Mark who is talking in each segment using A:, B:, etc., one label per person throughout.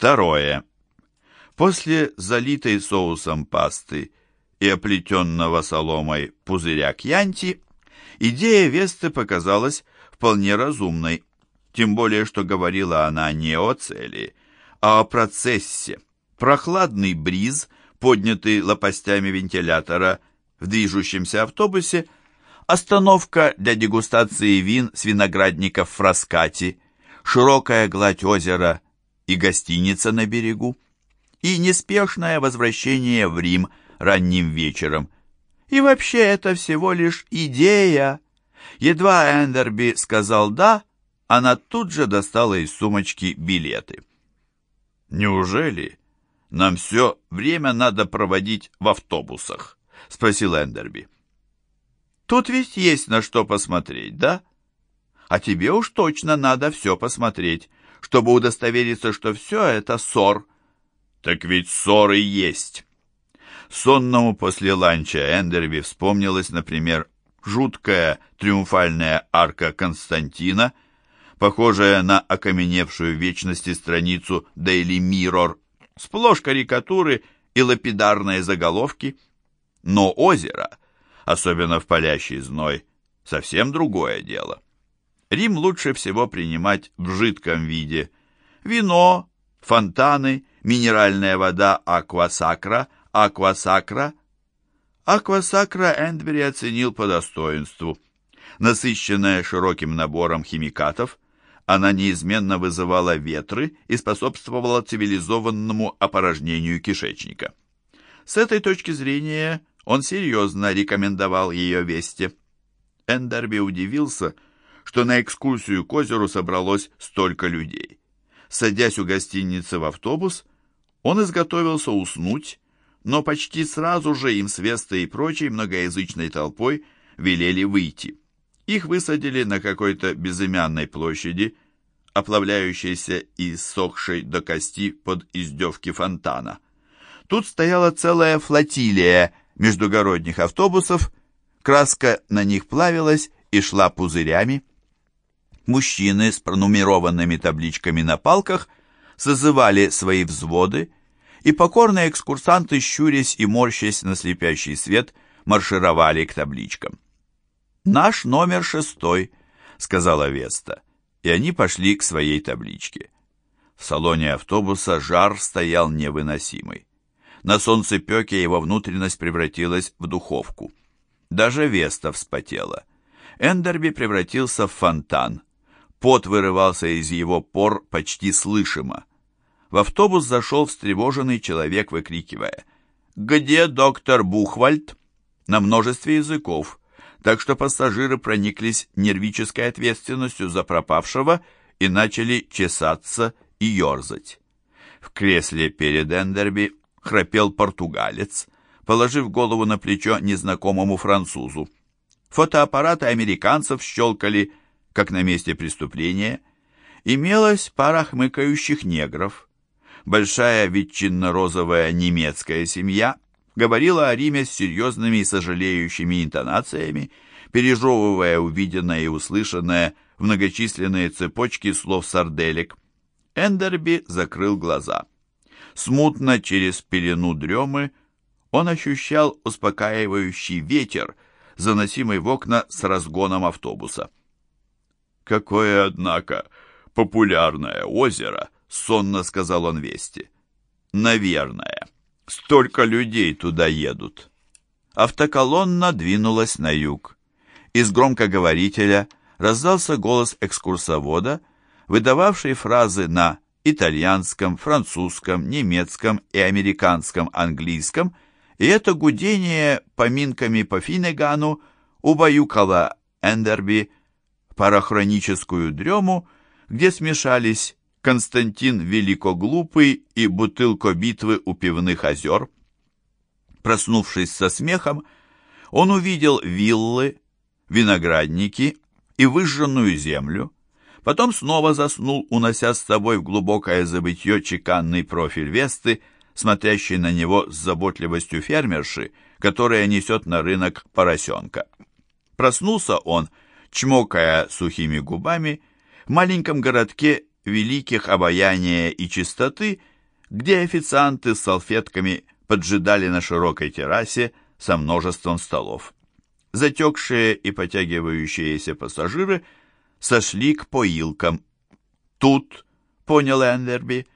A: Второе. После залитой соусом пасты и оплетенного соломой пузыря кьянти, идея Весты показалась вполне разумной, тем более, что говорила она не о цели, а о процессе. Прохладный бриз, поднятый лопастями вентилятора в движущемся автобусе, остановка для дегустации вин с виноградников Фраскати, широкая гладь озера и гостиница на берегу, и неспешное возвращение в Рим ранним вечером. И вообще это всего лишь идея. Едва Эндерби сказал «да», она тут же достала из сумочки билеты. «Неужели нам все время надо проводить в автобусах?» — спросил Эндерби. «Тут ведь есть на что посмотреть, да? А тебе уж точно надо все посмотреть, чтобы удостовериться, что все это ссор». «Так ведь ссоры есть». Сонному после ланча Эндерби вспомнилась, например, жуткая триумфальная арка Константина — похожая на окаменевшую в вечности страницу Daily Mirror, сплошь карикатуры и лапидарные заголовки. Но озеро, особенно в палящий зной, совсем другое дело. Рим лучше всего принимать в жидком виде. Вино, фонтаны, минеральная вода аквасакра, аквасакра. Аквасакра Эндбери оценил по достоинству. Насыщенная широким набором химикатов, она неизменно вызывала ветры и способствовала цивилизованному опорожнению кишечника. С этой точки зрения он серьезно рекомендовал ее вести. Эндерби удивился, что на экскурсию к озеру собралось столько людей. Садясь у гостиницы в автобус, он изготовился уснуть, но почти сразу же им с Вестой и прочей многоязычной толпой велели выйти. Их высадили на какой-то безымянной площади, оплавляющейся и сохшей до кости под издевки фонтана. Тут стояла целая флотилия междугородних автобусов, краска на них плавилась и шла пузырями. Мужчины с пронумерованными табличками на палках созывали свои взводы, и покорные экскурсанты, щурясь и морщась на слепящий свет, маршировали к табличкам. «Наш номер шестой», — сказала Веста, и они пошли к своей табличке. В салоне автобуса жар стоял невыносимый. На солнцепеке его внутренность превратилась в духовку. Даже Веста вспотела. Эндерби превратился в фонтан. Пот вырывался из его пор почти слышимо. В автобус зашел встревоженный человек, выкрикивая «Где доктор Бухвальд?» на множестве языков, так что пассажиры прониклись нервической ответственностью за пропавшего и начали чесаться и ерзать. В кресле перед Эндерби храпел португалец, положив голову на плечо незнакомому французу. Фотоаппараты американцев щелкали, как на месте преступления. Имелась пара хмыкающих негров. Большая ветчинно-розовая немецкая семья – говорила о Риме с серьезными и сожалеющими интонациями, пережевывая увиденное и услышанное в многочисленные цепочки слов сарделек. Эндерби закрыл глаза. Смутно через пелену дремы он ощущал успокаивающий ветер, заносимый в окна с разгоном автобуса. «Какое, однако, популярное озеро!» — сонно сказал он Вести. «Наверное». Столько людей туда едут. Автоколонна двинулась на юг. Из громкоговорителя раздался голос экскурсовода, выдававший фразы на итальянском, французском, немецком и американском английском, и это гудение поминками по Финнегану убаюкало Эндерби парахроническую дрему, где смешались Константин Великоглупый и бутылка битвы у пивных озер. Проснувшись со смехом, он увидел виллы, виноградники и выжженную землю, потом снова заснул, унося с собой в глубокое забытье чеканный профиль Весты, смотрящий на него с заботливостью фермерши, которая несет на рынок поросенка. Проснулся он, чмокая сухими губами, в маленьком городке великих обаяния и чистоты, где официанты с салфетками поджидали на широкой террасе со множеством столов. Затекшие и потягивающиеся пассажиры сошли к поилкам. Тут, понял Эндерби,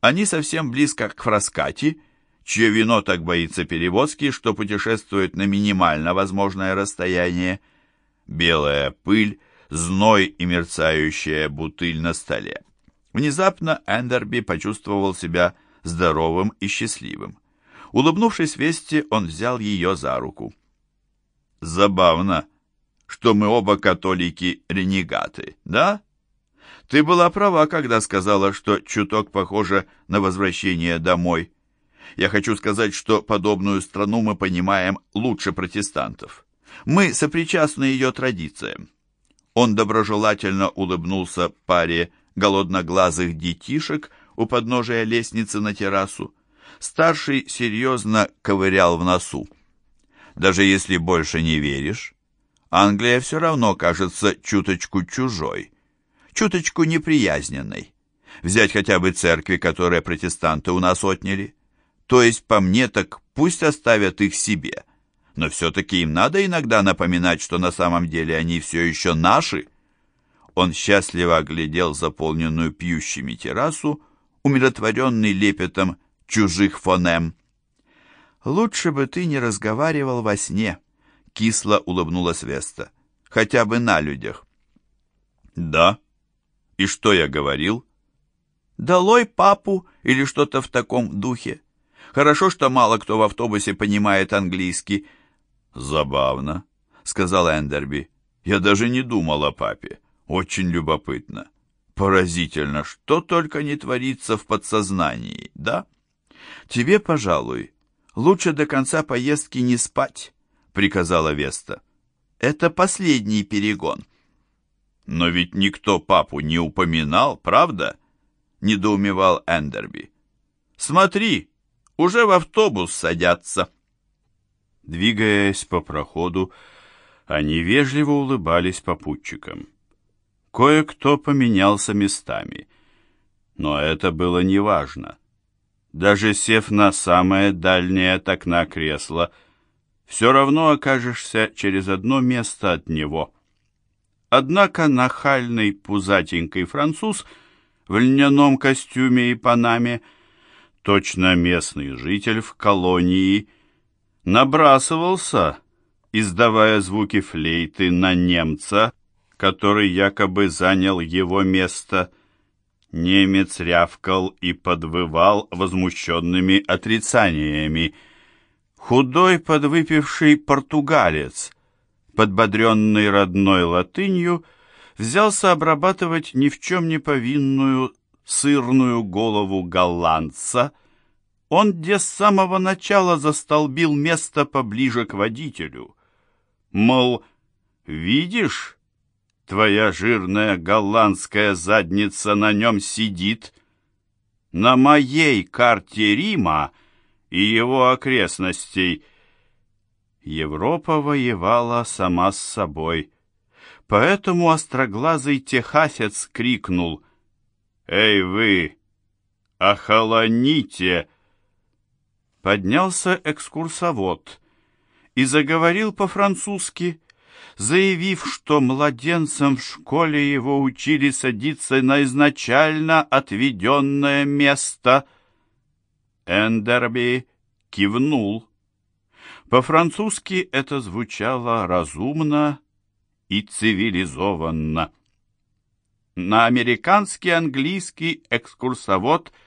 A: они совсем близко к Фраскати, чье вино так боится перевозки, что путешествует на минимально возможное расстояние. Белая пыль, зной и мерцающая бутыль на столе. Внезапно Эндерби почувствовал себя здоровым и счастливым. Улыбнувшись Вести, он взял ее за руку. «Забавно, что мы оба католики-ренегаты, да? Ты была права, когда сказала, что чуток похоже на возвращение домой. Я хочу сказать, что подобную страну мы понимаем лучше протестантов. Мы сопричастны ее традициям. Он доброжелательно улыбнулся паре голодноглазых детишек у подножия лестницы на террасу. Старший серьезно ковырял в носу. Даже если больше не веришь, Англия все равно кажется чуточку чужой, чуточку неприязненной. Взять хотя бы церкви, которые протестанты у нас отняли. То есть, по мне, так пусть оставят их себе – но все-таки им надо иногда напоминать, что на самом деле они все еще наши. Он счастливо оглядел заполненную пьющими террасу, умиротворенный лепетом чужих фонем. «Лучше бы ты не разговаривал во сне», — кисло улыбнулась Веста, — «хотя бы на людях». «Да? И что я говорил?» «Долой папу» или что-то в таком духе. Хорошо, что мало кто в автобусе понимает английский, «Забавно», — сказал Эндерби. «Я даже не думал о папе. Очень любопытно. Поразительно, что только не творится в подсознании, да? Тебе, пожалуй, лучше до конца поездки не спать», — приказала Веста. «Это последний перегон». «Но ведь никто папу не упоминал, правда?» — недоумевал Эндерби. «Смотри, уже в автобус садятся».
B: Двигаясь по проходу, они вежливо улыбались попутчикам. Кое-кто поменялся местами, но это было неважно. Даже сев на самое дальнее от окна кресло, все равно окажешься через одно место от него. Однако нахальный пузатенький француз в льняном костюме и панаме, точно местный житель в колонии, набрасывался, издавая звуки флейты на немца, который якобы занял его место. Немец рявкал и подвывал возмущенными отрицаниями. Худой подвыпивший португалец, подбодренный родной латынью, взялся обрабатывать ни в чем не повинную сырную голову голландца — он где с самого начала застолбил место поближе к водителю. Мол, видишь, твоя жирная голландская задница на нем сидит. На моей карте Рима и его окрестностей Европа воевала сама с собой. Поэтому остроглазый техасец крикнул «Эй вы, охолоните!» Поднялся экскурсовод и заговорил по-французски, заявив, что младенцам в школе его учили садиться на изначально отведенное место. Эндерби кивнул. По-французски это звучало разумно и цивилизованно. На американский английский экскурсовод –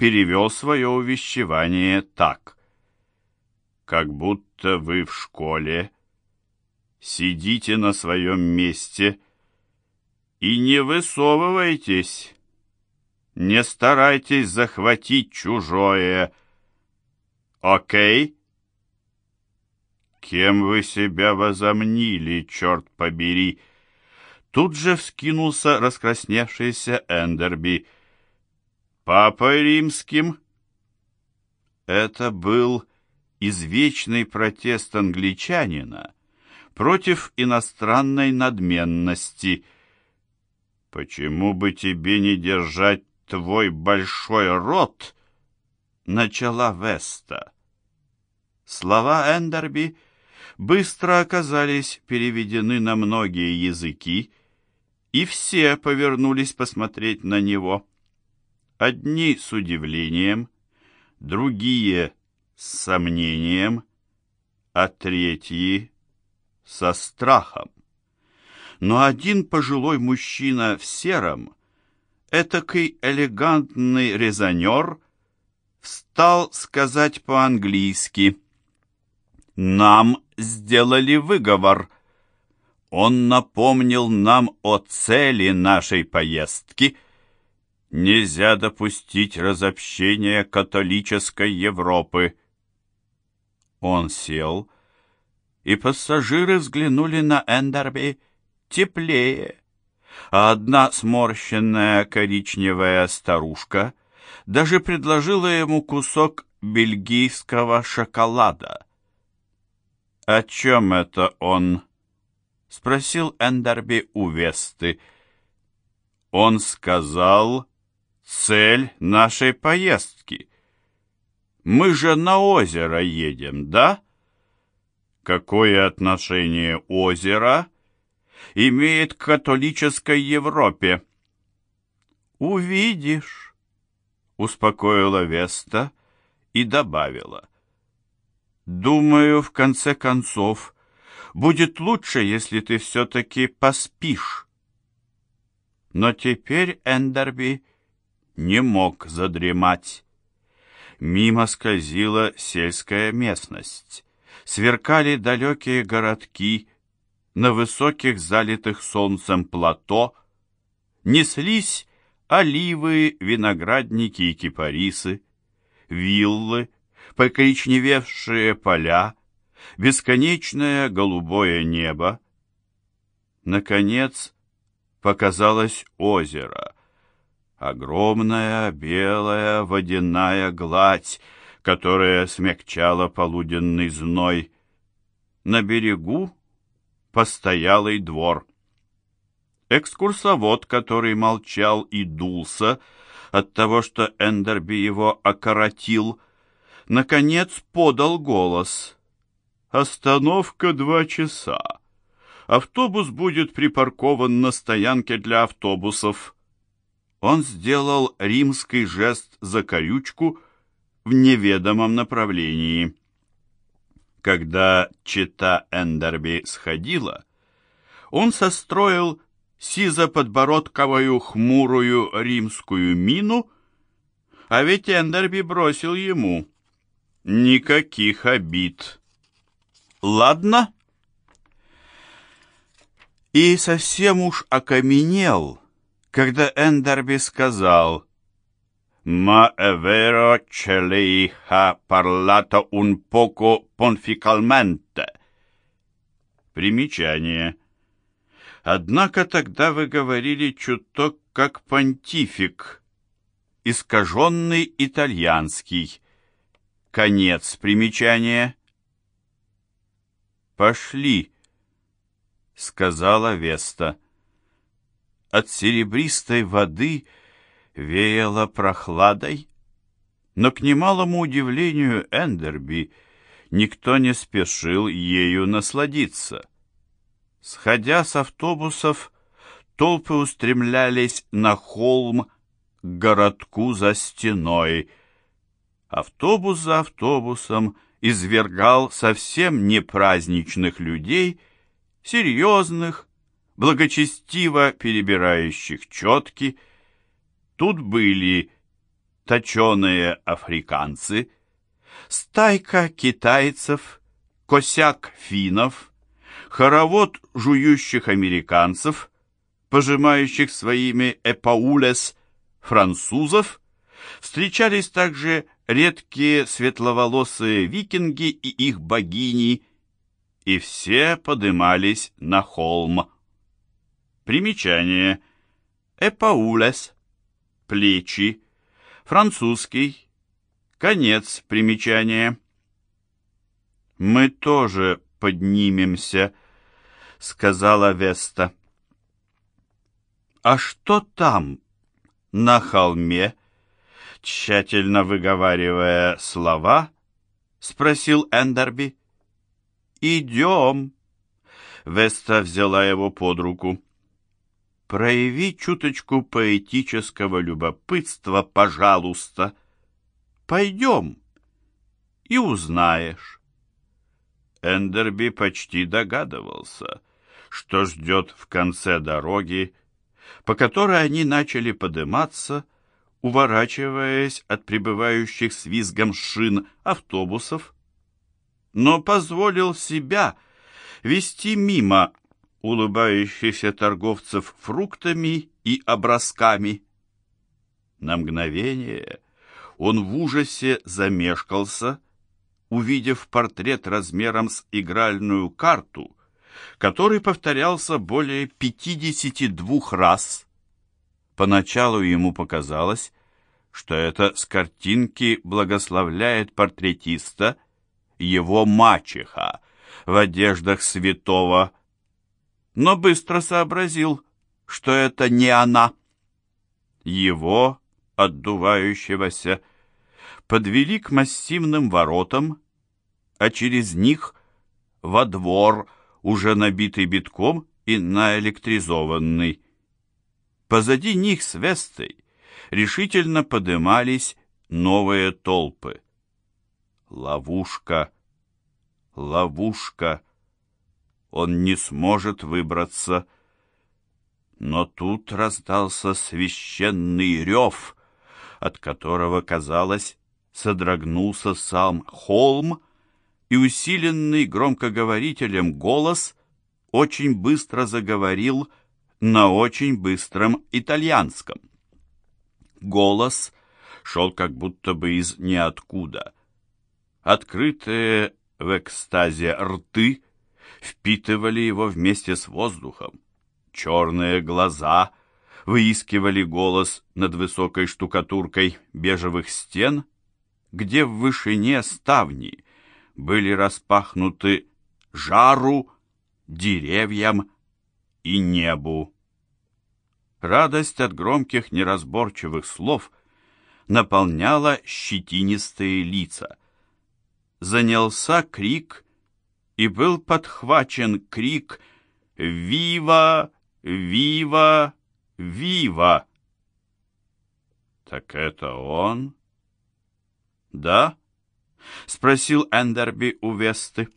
B: перевел свое увещевание так. «Как будто вы в школе сидите на своем месте и не высовывайтесь, не старайтесь захватить чужое. Окей?» «Кем вы себя возомнили, черт побери?» Тут же вскинулся раскрасневшийся Эндерби – Папой римским. Это был извечный протест англичанина против иностранной надменности. «Почему бы тебе не держать твой большой рот?» — начала Веста. Слова Эндерби быстро оказались переведены на многие языки, и все повернулись посмотреть на него. Одни с удивлением, другие с сомнением, а третьи со страхом. Но один пожилой мужчина в сером, этакий элегантный резонер, встал сказать по-английски «Нам сделали выговор». Он напомнил нам о цели нашей поездки – Нельзя допустить разобщения католической Европы. Он сел, и пассажиры взглянули на Эндерби теплее, а одна сморщенная коричневая старушка даже предложила ему кусок бельгийского шоколада. «О чем это он?» — спросил Эндерби у Весты. Он сказал цель нашей поездки. Мы же на озеро едем, да? Какое отношение озеро имеет к католической Европе? Увидишь, успокоила Веста и добавила. Думаю, в конце концов, будет лучше, если ты все-таки поспишь. Но теперь Эндерби не мог задремать. Мимо скользила сельская местность. Сверкали далекие городки, на высоких залитых солнцем плато неслись оливы, виноградники и кипарисы, виллы, покоричневевшие поля, бесконечное голубое небо. Наконец показалось озеро, огромная белая водяная гладь, которая смягчала полуденный зной. На берегу постоялый двор. Экскурсовод, который молчал и дулся от того, что Эндерби его окоротил, наконец подал голос. «Остановка два часа. Автобус будет припаркован на стоянке для автобусов» он сделал римский жест за корючку в неведомом направлении. Когда чита Эндерби сходила, он состроил сизоподбородковую хмурую римскую мину, а ведь Эндерби бросил ему «Никаких обид». «Ладно?» И совсем уж окаменел, когда Эндерби сказал «Ma è vero che lei ha parlato un poco ponficalmente». Примечание. Однако тогда вы говорили чуток как понтифик, искаженный итальянский. Конец примечания. «Пошли», — сказала Веста. От серебристой воды веяло прохладой, но к немалому удивлению Эндерби никто не спешил ею насладиться. Сходя с автобусов, толпы устремлялись на холм к городку за стеной. Автобус за автобусом извергал совсем не праздничных людей, серьезных, благочестиво перебирающих четки. Тут были точеные африканцы, стайка китайцев, косяк финнов, хоровод жующих американцев, пожимающих своими эпаулес французов, встречались также редкие светловолосые викинги и их богини, и все подымались на холм. Примечание. Эпаулес. Плечи. Французский. Конец примечания. «Мы тоже поднимемся», — сказала Веста. «А что там, на холме?» Тщательно выговаривая слова, спросил Эндерби. «Идем!» Веста взяла его под руку. «Прояви чуточку поэтического любопытства, пожалуйста. Пойдем и узнаешь». Эндерби почти догадывался, что ждет в конце дороги, по которой они начали подниматься, уворачиваясь от прибывающих с визгом шин автобусов, но позволил себя вести мимо улыбающихся торговцев фруктами и образками. На мгновение он в ужасе замешкался, увидев портрет размером с игральную карту, который повторялся более 52 раз. Поначалу ему показалось, что это с картинки благословляет портретиста его мачеха в одеждах святого, но быстро сообразил, что это не она. Его, отдувающегося, подвели к массивным воротам, а через них во двор, уже набитый битком и наэлектризованный. Позади них с Вестой решительно подымались новые толпы. Ловушка, ловушка. Он не сможет выбраться. Но тут раздался священный рев, от которого, казалось, содрогнулся сам холм, и усиленный громкоговорителем голос очень быстро заговорил на очень быстром итальянском. Голос шел как будто бы из ниоткуда. Открытые в экстазе рты впитывали его вместе с воздухом. Черные глаза выискивали голос над высокой штукатуркой бежевых стен, где в вышине ставни были распахнуты жару, деревьям и небу. Радость от громких неразборчивых слов наполняла щетинистые лица. Занялся крик, и был подхвачен крик «Вива! Вива! Вива!» «Так это он?» «Да?» — спросил Эндерби у Весты.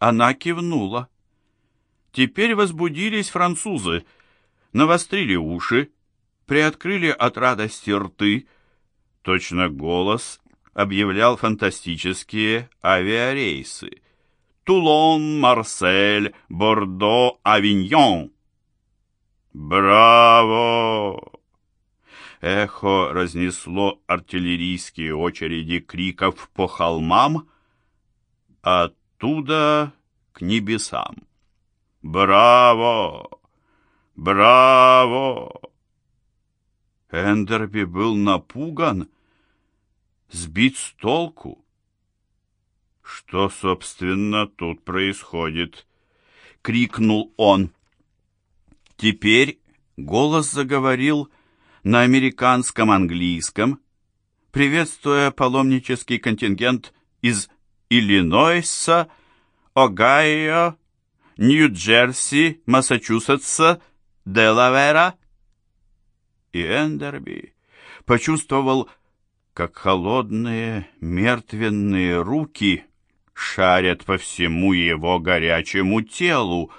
B: Она кивнула. Теперь возбудились французы, навострили уши, приоткрыли от радости рты. Точно голос объявлял фантастические авиарейсы. Тулон, Марсель, Бордо, Авиньон. «Браво!» Эхо разнесло артиллерийские очереди криков по холмам, а оттуда к небесам. «Браво! Браво!» Эндерби был напуган, сбит с толку. «Что, собственно, тут происходит?» — крикнул он. Теперь голос заговорил на американском английском, приветствуя паломнический контингент из Иллинойса, Огайо, Нью-Джерси, Массачусетса, Делавера. И Эндерби почувствовал, как холодные мертвенные руки шарят по всему его горячему телу,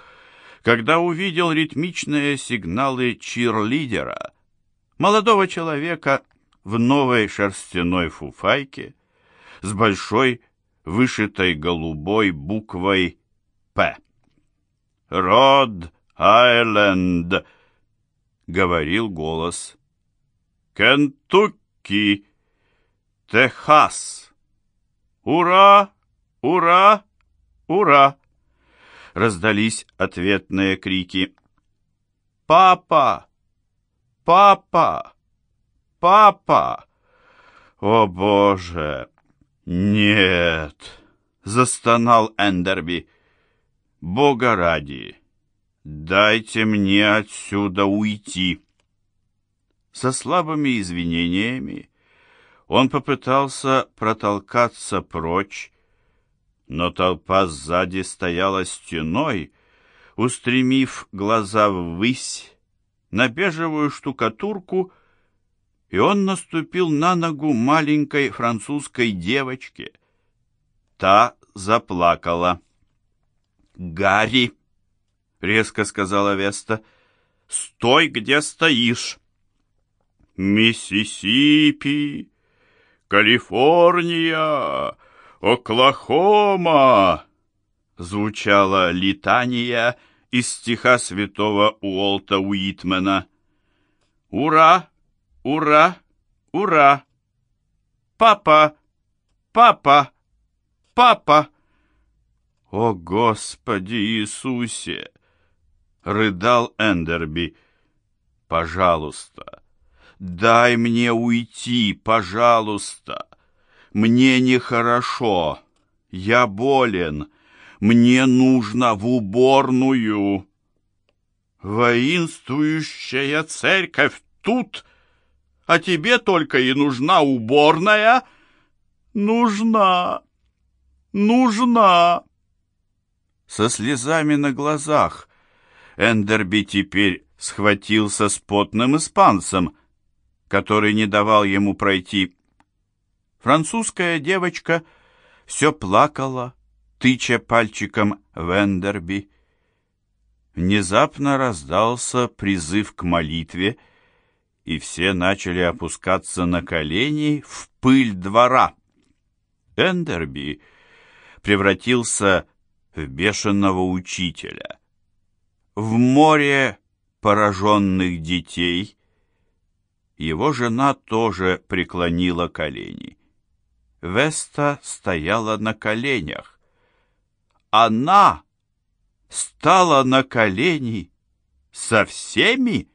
B: когда увидел ритмичные сигналы чирлидера, молодого человека в новой шерстяной фуфайке с большой вышитой голубой буквой «П». «Род Айленд», — говорил голос. «Кентукки, Техас! Ура! Ура! Ура!» Раздались ответные крики. «Папа! Папа! Папа!» «О, Боже! Нет!» — застонал Эндерби. «Бога ради! «Дайте мне отсюда уйти!» Со слабыми извинениями он попытался протолкаться прочь, но толпа сзади стояла стеной, устремив глаза ввысь на бежевую штукатурку, и он наступил на ногу маленькой французской девочке. Та заплакала. «Гарри!» — резко сказала Веста. «Стой, где стоишь!» «Миссисипи! Калифорния! Оклахома!» Звучала литания из стиха святого Уолта Уитмена. «Ура! Ура! Ура! Папа! Папа! Папа!» «О, Господи Иисусе!» — рыдал Эндерби. «Пожалуйста, дай мне уйти, пожалуйста. Мне нехорошо. Я болен. Мне нужно в уборную». «Воинствующая церковь тут, а тебе только и нужна уборная?» «Нужна, нужна!» со слезами на глазах. Эндерби теперь схватился с потным испанцем, который не давал ему пройти. Французская девочка все плакала, тыча пальчиком в Эндерби. Внезапно раздался призыв к молитве, и все начали опускаться на колени в пыль двора. Эндерби превратился в бешеного учителя. В море пораженных детей его жена тоже преклонила колени. Веста стояла на коленях. Она стала на колени со всеми?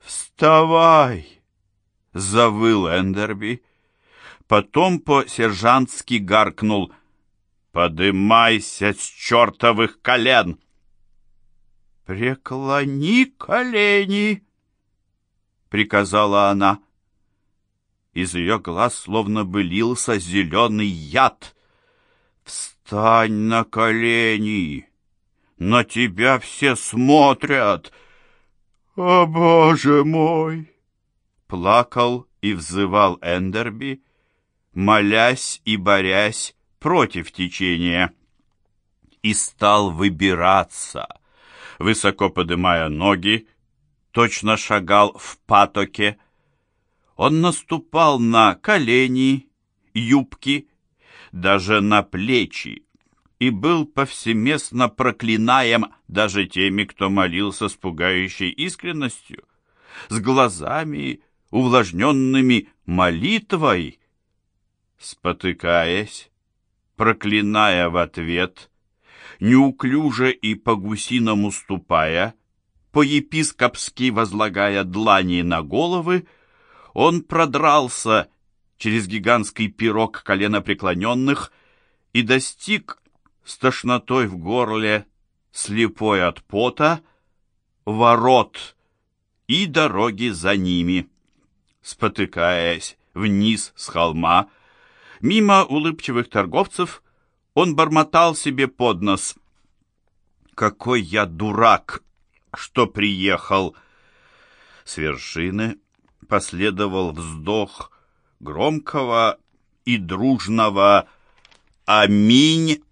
B: «Вставай!» — завыл Эндерби. Потом по-сержантски гаркнул — Подымайся с чертовых колен!» «Преклони колени!» — приказала она. Из ее глаз словно бы лился зеленый яд. «Встань на колени! На тебя все смотрят!» «О, Боже мой!» Плакал и взывал Эндерби, молясь и борясь против течения и стал выбираться, высоко подымая ноги, точно шагал в патоке. Он наступал на колени, юбки, даже на плечи, и был повсеместно проклинаем даже теми, кто молился с пугающей искренностью, с глазами, увлажненными молитвой. Спотыкаясь, проклиная в ответ, неуклюже и по-гусиному ступая, по-епископски возлагая длани на головы, он продрался через гигантский пирог коленопреклоненных и достиг с тошнотой в горле, слепой от пота, ворот и дороги за ними. Спотыкаясь вниз с холма, Мимо улыбчивых торговцев он бормотал себе под нос. «Какой я дурак, что приехал!» С вершины последовал вздох громкого и дружного «Аминь!»